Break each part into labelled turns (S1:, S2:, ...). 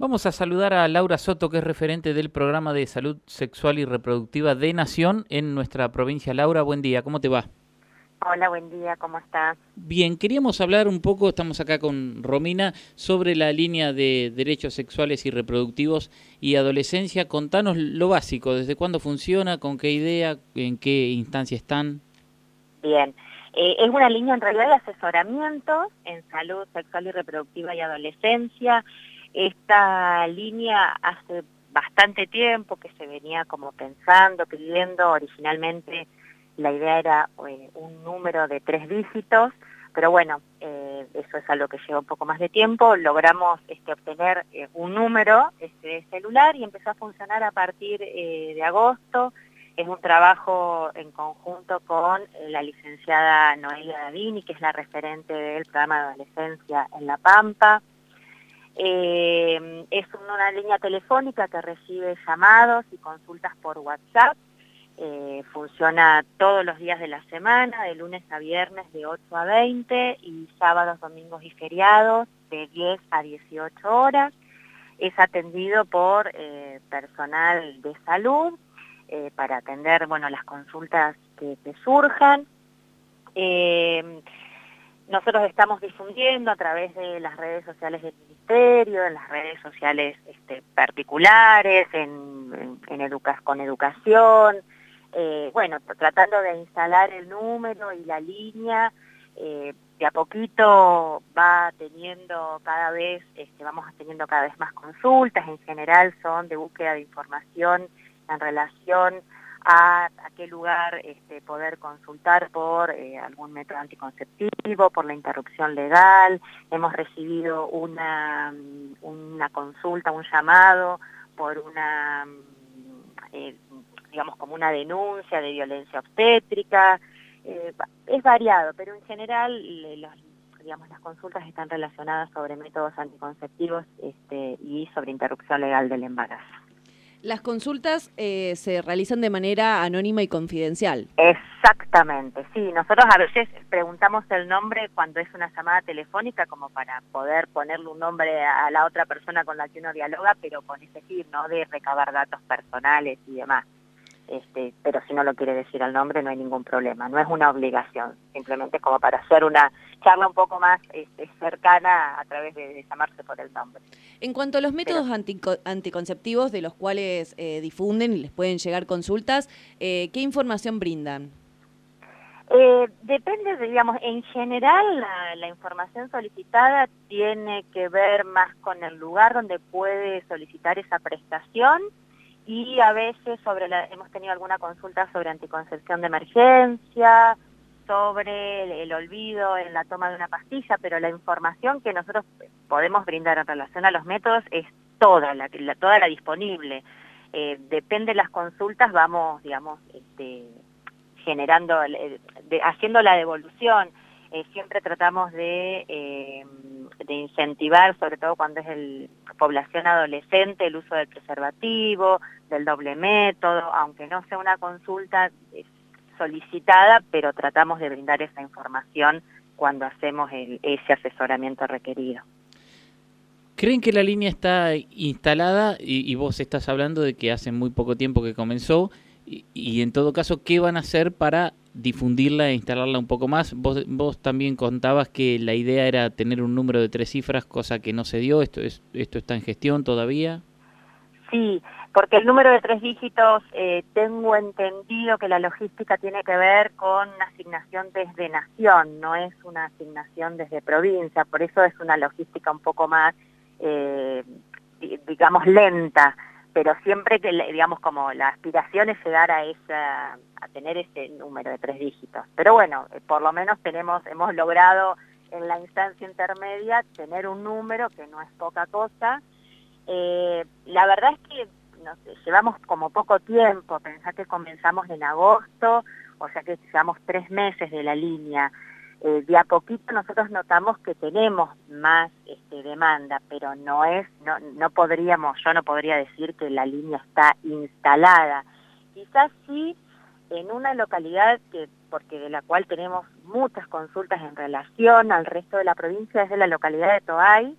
S1: Vamos a saludar a Laura Soto, que es referente del programa de salud sexual y reproductiva de Nación en nuestra provincia. Laura, buen día, ¿cómo te va?
S2: Hola, buen día, ¿cómo estás?
S1: Bien, queríamos hablar un poco, estamos acá con Romina, sobre la línea de derechos sexuales y reproductivos y adolescencia. Contanos lo básico, desde cuándo funciona, con qué idea, en qué instancia están.
S2: Bien, eh, es una línea en realidad de asesoramiento en salud sexual y reproductiva y adolescencia. Esta línea hace bastante tiempo que se venía como pensando, pidiendo, originalmente la idea era eh, un número de tres dígitos, pero bueno, eh, eso es algo que lleva un poco más de tiempo, logramos este, obtener eh, un número este, celular y empezó a funcionar a partir de agosto, es un trabajo en conjunto con la licenciada Noelia Davini, que es la referente del programa de adolescencia en La Pampa, eh, es una línea telefónica que recibe llamados y consultas por WhatsApp. Eh, funciona todos los días de la semana, de lunes a viernes de 8 a 20 y sábados, domingos y feriados de 10 a 18 horas. Es atendido por eh, personal de salud para atender bueno, las consultas que, que surjan. Nosotros estamos difundiendo a través de las redes sociales del Ministerio, en las redes sociales este, particulares, en, con educación, eh, bueno, tratando de instalar el número y la línea, eh, de a poquito va teniendo cada vez, este, vamos teniendo cada vez más consultas, en general son de búsqueda de información en relación a, qué lugar este, poder consultar por eh, algún método anticonceptivo, por la interrupción legal. Hemos recibido una, una consulta, un llamado por una, eh, digamos, como una denuncia de violencia obstétrica. Eh, es variado, pero en general las consultas están relacionadas sobre métodos anticonceptivos este, y sobre interrupción legal del embarazo.
S3: Las consultas eh, se realizan de manera anónima y confidencial.
S2: Exactamente, sí. Nosotros a veces preguntamos el nombre cuando es una llamada telefónica como para poder ponerle un nombre a la otra persona con la que uno dialoga, pero con ese fin, ¿no? De recabar datos personales y demás. Este, pero si no lo quiere decir el nombre no hay ningún problema, no es una obligación, simplemente como para hacer una charla un poco más este, cercana a través de, llamarse por el nombre.
S3: En cuanto a los métodos anticonceptivos de los cuales eh, difunden y les pueden llegar consultas, eh, ¿qué información brindan?
S2: Eh, depende, digamos, en general la, la, información solicitada tiene que ver más con el lugar donde puede solicitar esa prestación y a veces sobre la, hemos tenido alguna consulta sobre anticoncepción de emergencia, sobre el, olvido en la toma de una pastilla, pero la información que nosotros podemos brindar en relación a los métodos es toda la, toda la disponible. Eh, depende de las consultas, vamos, digamos, este, generando, haciendo la devolución. Eh, siempre tratamos de, eh, de incentivar, sobre todo cuando es el población adolescente, el uso del preservativo, del doble método, aunque no sea una consulta eh, solicitada, pero tratamos de brindar esa información cuando hacemos ese asesoramiento requerido.
S1: ¿Creen que la línea está instalada y, vos estás hablando de que hace muy poco tiempo que comenzó y, en todo caso, ¿qué van a hacer para difundirla e instalarla un poco más? Vos, vos también contabas que la idea era tener un número de tres cifras, cosa que no se dio. ¿Esto, es, esto está en gestión todavía?
S2: Sí, porque el número de tres dígitos eh, tengo entendido que la logística tiene que ver con una asignación desde nación, no es una asignación desde provincia, por eso es una logística un poco más, eh, digamos, lenta, pero siempre que, digamos, como la aspiración es llegar a esa, a tener ese número de tres dígitos. Pero bueno, eh, por lo menos tenemos, hemos logrado en la instancia intermedia tener un número que no es poca cosa. la verdad es que llevamos como poco tiempo, pensá que comenzamos en agosto, o sea que llevamos tres meses de la línea. Eh, de a poquito nosotros notamos que tenemos más este, demanda, pero no es, no, no podríamos, yo no podría decir que la línea está instalada. Quizás sí en una localidad que, porque de la cual tenemos muchas consultas en relación al resto de la provincia, es de la localidad de Toay,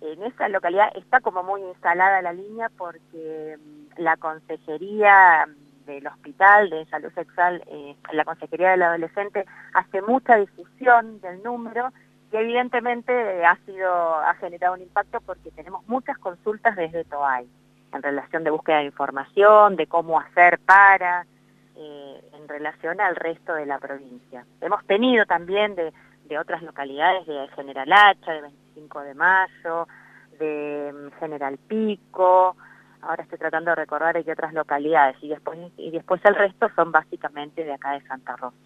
S2: en esa localidad está como muy instalada la línea porque mm, la consejería del hospital de salud sexual, eh, la consejería del adolescente hace mucha difusión del número que evidentemente ha sido ha generado un impacto porque tenemos muchas consultas desde TOAI en relación de búsqueda de información, de cómo hacer para, eh, en relación al resto de la provincia. Hemos tenido también de, de otras localidades, de General Hacha, de 25 de Mayo, de mm, General Pico, ahora estoy tratando de recordar hay otras localidades y después, y después el resto son básicamente de acá de Santa Rosa.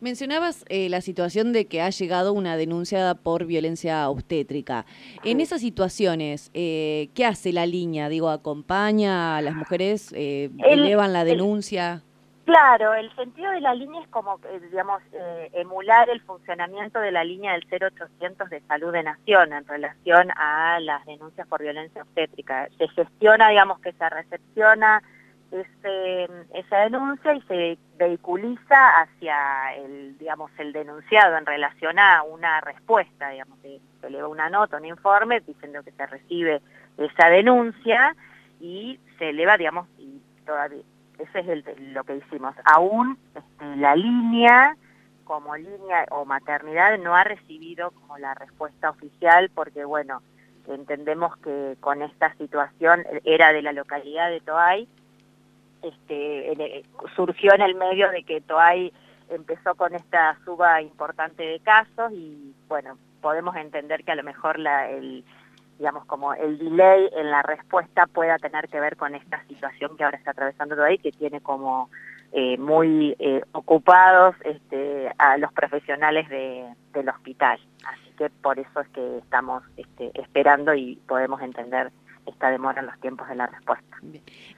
S3: Mencionabas eh, la situación de que ha llegado una denuncia por violencia obstétrica. En esas situaciones, eh, ¿qué hace la línea? Digo, ¿acompaña a las mujeres? Eh, ¿Elevan la denuncia?
S2: Claro, el sentido de la línea es como, eh, digamos, eh, emular el funcionamiento de la línea del 0800 de salud de nación en relación a las denuncias por violencia obstétrica. Se gestiona, digamos, que se recepciona ese, esa denuncia y se vehiculiza hacia el, digamos, el denunciado en relación a una respuesta, digamos, se, se eleva una nota, un informe diciendo que se recibe esa denuncia y se eleva, digamos, y todavía ese es lo que hicimos. Aún este, la línea, como línea o maternidad, no ha recibido como la respuesta oficial porque, bueno, entendemos que con esta situación era de la localidad de Toay, este, surgió en el medio de que Toay empezó con esta suba importante de casos y, bueno, podemos entender que a lo mejor la, el, digamos, como el delay en la respuesta pueda tener que ver con esta situación que ahora está atravesando todo ahí, que tiene como eh, muy eh, ocupados este, a los profesionales de, del hospital. Así que por eso es que estamos este, esperando y podemos entender esta demora en los tiempos de la respuesta.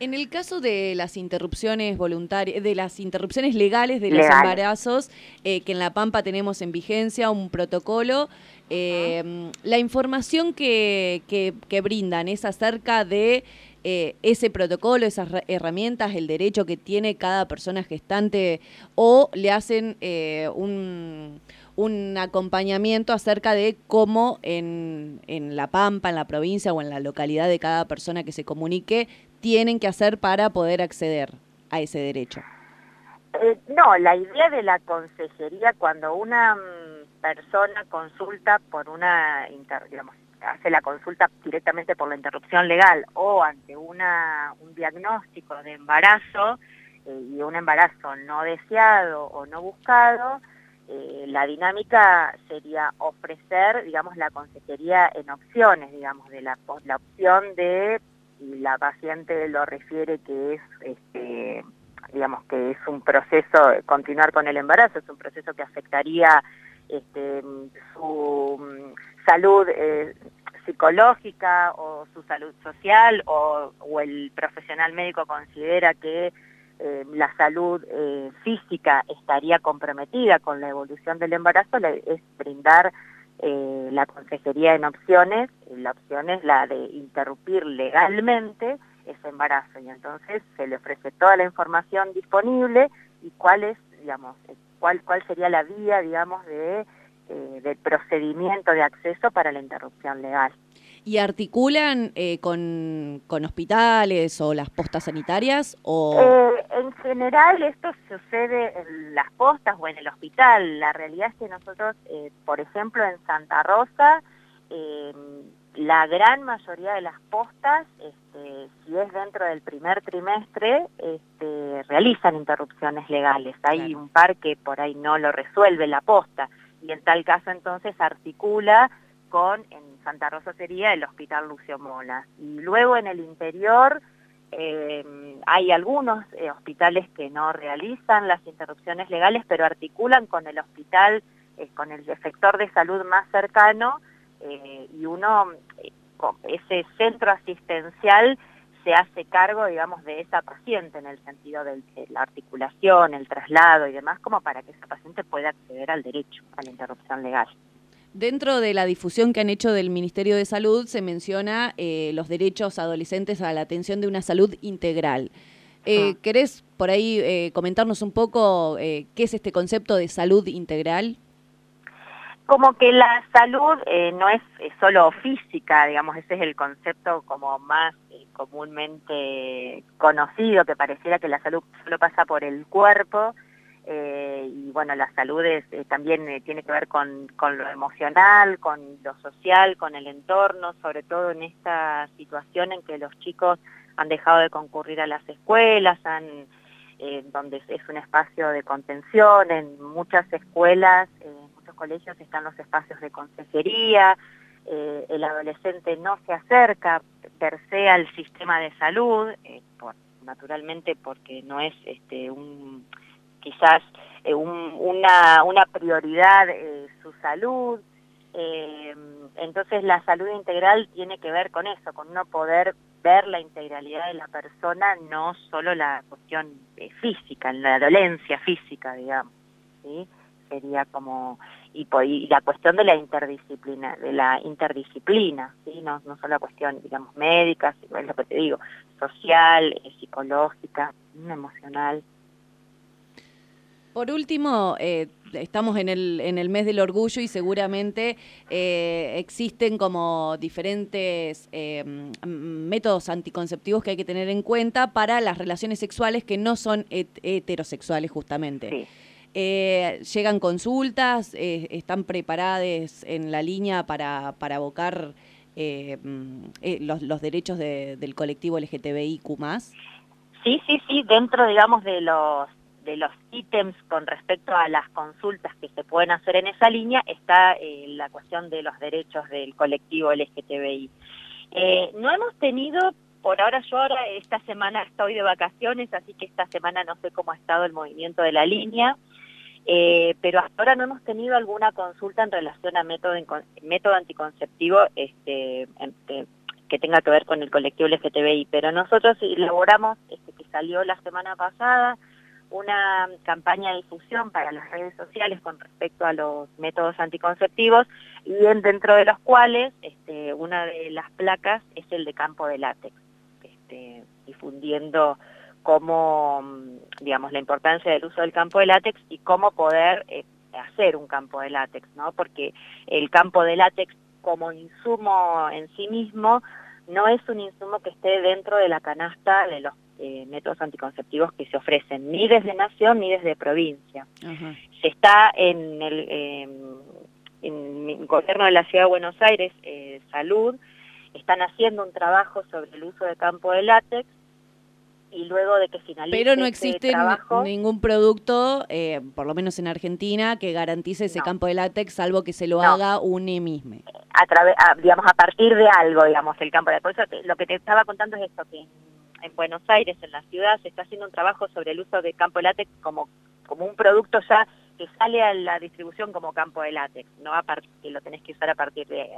S3: En el caso de las interrupciones voluntarias, de las interrupciones legales de los embarazos, eh, que en La Pampa tenemos en vigencia un protocolo, eh, la información que, que, brindan es acerca de eh, ese protocolo, esas herramientas, el derecho que tiene cada persona gestante o le hacen un un acompañamiento acerca de cómo en, en La Pampa, en la provincia o en la localidad de cada persona que se comunique, tienen que hacer para poder acceder a ese derecho.
S2: Eh, no, la idea de la consejería cuando una mm, persona consulta por una, digamos, hace la consulta directamente por la interrupción legal o ante una, un diagnóstico de embarazo eh, y un embarazo no deseado o no buscado, eh, la dinámica sería ofrecer, digamos, la consejería en opciones, digamos, de la, la opción de, y la paciente lo refiere que es, este, digamos, que es un proceso, continuar con el embarazo, es un proceso que afectaría este, su mm, salud eh, psicológica o su salud social o, o el profesional médico considera que eh, la salud eh, física estaría comprometida con la evolución del embarazo, es brindar eh, la consejería en opciones, la opción es la de interrumpir legalmente ese embarazo. Y entonces se le ofrece toda la información disponible y cuál es, digamos, cuál, cuál sería la vía, digamos, de, del procedimiento de acceso para la interrupción legal.
S3: ¿Y articulan eh, con, con, hospitales o las postas sanitarias? O...
S2: Eh, en general esto sucede en las postas o en el hospital. La realidad es que nosotros, eh, por ejemplo, en Santa Rosa, la gran mayoría de las postas, este, si es dentro del primer trimestre, este, realizan interrupciones legales. Hay un par que por ahí no lo resuelve la posta y en tal caso entonces articula con... En, Santa Rosa sería el Hospital Lucio Mola. Y luego en el interior eh, hay algunos eh, hospitales que no realizan las interrupciones legales, pero articulan con el hospital, eh, con el efector de salud más cercano, y uno, ese centro asistencial se hace cargo, digamos, de esa paciente en el sentido de la articulación, el traslado y demás, como para que esa paciente pueda acceder al derecho a la interrupción legal.
S3: Dentro de la difusión que han hecho del Ministerio de Salud se menciona eh, los derechos adolescentes a la atención de una salud integral. Eh, ah. ¿Querés por ahí eh, comentarnos un poco qué es este concepto de salud integral?
S2: Como que la salud eh, no es, solo física, digamos, ese es el concepto como más eh, comúnmente conocido, que pareciera que la salud solo pasa por el cuerpo, eh, y bueno, la salud es, también tiene que ver con, con, lo emocional, con lo social, con el entorno, sobre todo en esta situación en que los chicos han dejado de concurrir a las escuelas, han, donde es un espacio de contención, en muchas escuelas colegios están los espacios de consejería, eh, el adolescente no se acerca per se al sistema de salud, eh, naturalmente porque no es este, un, quizás eh, una, una, prioridad su salud. entonces la salud integral tiene que ver con eso, con no poder ver la integralidad de la persona, no solo la cuestión física, la dolencia física, digamos. ¿sí? Sería como y, la cuestión de la interdisciplina, de la interdisciplina, ¿sí? no, no solo la cuestión, digamos, médica, es lo que te digo, social, eh, psicológica, emocional.
S3: Por último, eh, estamos en el, en el mes del orgullo y seguramente eh, existen como diferentes métodos anticonceptivos que hay que tener en cuenta para las relaciones sexuales que no son heterosexuales justamente. Sí. Eh, llegan consultas, eh, están preparadas en la línea para, abocar eh, mm, los, los, derechos del colectivo LGTBIQ+.
S2: Sí, sí, sí, dentro, digamos, de los de los ítems con respecto a las consultas que se pueden hacer en esa línea está la cuestión de los derechos del colectivo LGTBI. no hemos tenido, por ahora yo ahora esta semana estoy de vacaciones, así que esta semana no sé cómo ha estado el movimiento de la línea. Eh, pero hasta ahora no hemos tenido alguna consulta en relación a método, método anticonceptivo este, que tenga que ver con el colectivo LGTBI, pero nosotros elaboramos, este, que salió la semana pasada, una campaña de difusión para las redes sociales con respecto a los métodos anticonceptivos y dentro de los cuales este, una de las placas es el de campo de látex, este, difundiendo cómo, digamos, la importancia del uso del campo de látex y cómo poder eh, hacer un campo de látex, ¿no? Porque el campo de látex como insumo en sí mismo no es un insumo que esté dentro de la canasta de los eh, métodos anticonceptivos que se ofrecen, ni desde nación ni desde provincia. Se está en el, en el gobierno de la Ciudad de Buenos Aires, eh, Salud, están haciendo un trabajo sobre el uso de campo de látex y luego de que finalice
S3: Pero no existe ningún producto, eh, por lo menos en Argentina, que garantice ese campo de látex, salvo que se lo haga un emisme.
S2: A través, digamos, a partir de algo, digamos, el campo de látex. lo que te estaba contando es esto, que en Buenos Aires, en la ciudad, se está haciendo un trabajo sobre el uso del campo de látex como, como un producto ya que sale a la distribución como campo de látex, no a que lo tenés que usar a partir de,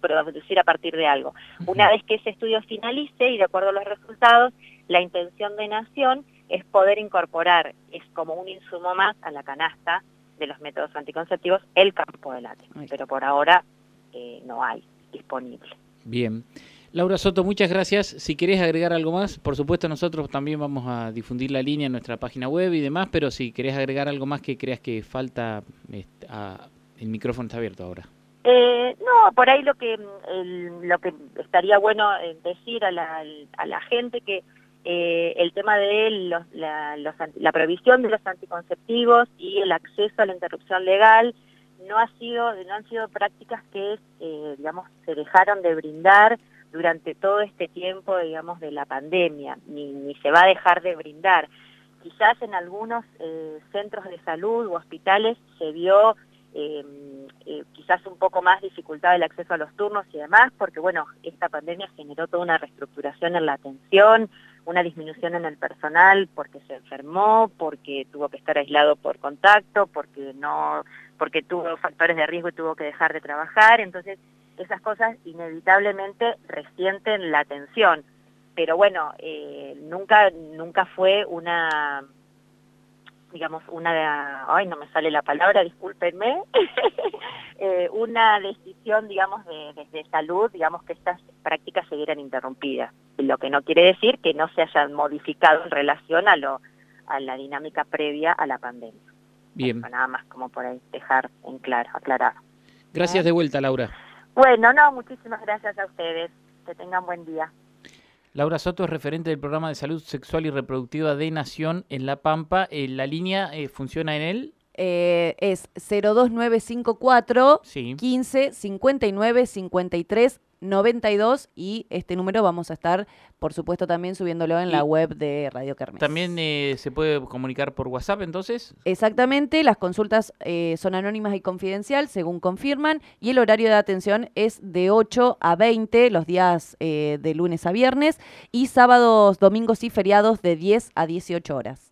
S2: producir a partir de algo. Una vez que ese estudio finalice y de acuerdo a los resultados, la intención de Nación es poder incorporar, es como un insumo más a la canasta de los métodos anticonceptivos, el campo de látex, pero por ahora eh, no hay disponible.
S1: Bien. Laura Soto, muchas gracias. Si querés agregar algo más, por supuesto nosotros también vamos a difundir la línea en nuestra página web y demás, pero si querés agregar algo más que creas que falta, este, el micrófono está abierto ahora.
S2: Eh, no, por ahí lo que lo que estaría bueno eh, decir a la, a la gente que eh, el tema de los, la, la provisión de los anticonceptivos y el acceso a la interrupción legal no ha sido no han sido prácticas que eh, digamos se dejaron de brindar durante todo este tiempo digamos de la pandemia ni, ni se va a dejar de brindar. Quizás en algunos eh, centros de salud u hospitales se vio eh, quizás un poco más dificultad el acceso a los turnos y demás, porque bueno, esta pandemia generó toda una reestructuración en la atención, una disminución en el personal porque se enfermó, porque tuvo que estar aislado por contacto, porque no, porque tuvo factores de riesgo y tuvo que dejar de trabajar, entonces esas cosas inevitablemente resienten la atención. Pero bueno, eh, nunca, nunca fue una digamos, una, ay, no me sale la palabra, discúlpenme, eh, una decisión, digamos, de, de, salud, digamos, que estas prácticas se vieran interrumpidas. Lo que no quiere decir que no se hayan modificado en relación a, lo, a la dinámica previa a la pandemia.
S1: Bien.
S2: nada más como por ahí dejar en claro, aclarar.
S1: Gracias de vuelta, Laura.
S2: Bueno, no, muchísimas gracias a ustedes. Que tengan buen día.
S1: Laura Soto es referente del programa de salud sexual y reproductiva de Nación en La Pampa. Eh, ¿La línea eh, funciona en él?
S3: Eh, es 02954
S1: Sí.
S3: 15 59 53 92 y este número vamos a estar, por supuesto, también subiéndolo en
S1: Y-
S3: la web de Radio Kermés.
S1: ¿También eh, se puede comunicar por WhatsApp entonces?
S3: Exactamente, las consultas eh, son anónimas y confidencial, según confirman, y el horario de atención es de 8 a 20 los días eh, de lunes a viernes y sábados, domingos y feriados de 10 a 18 horas.